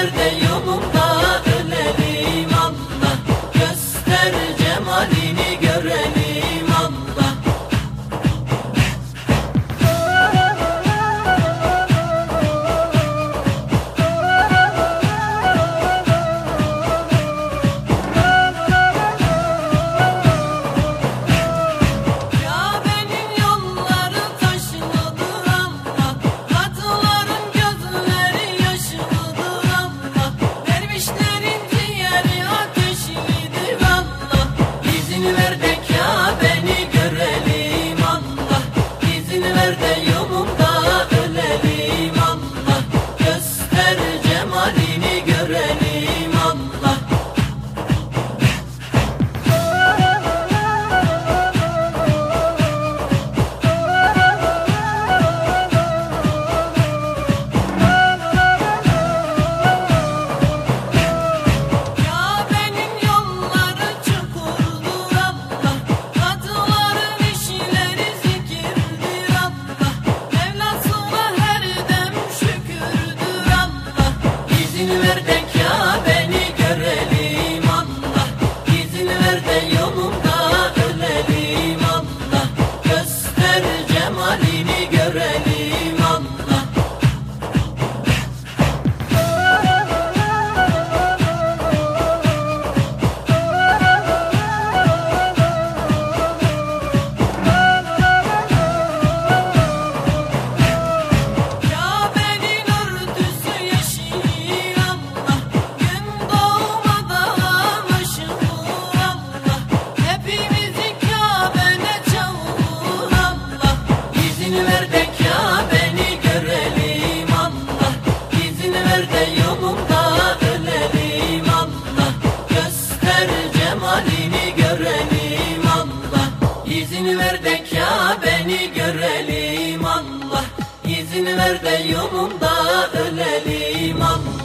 nerede yok Never ver you yok. Seni ver denk Nerede yolunda ölelim Allah Göster cemalini görelim Allah İzin ver de Kabe'ni görelim Allah İzin ver de yolunda ölelim Allah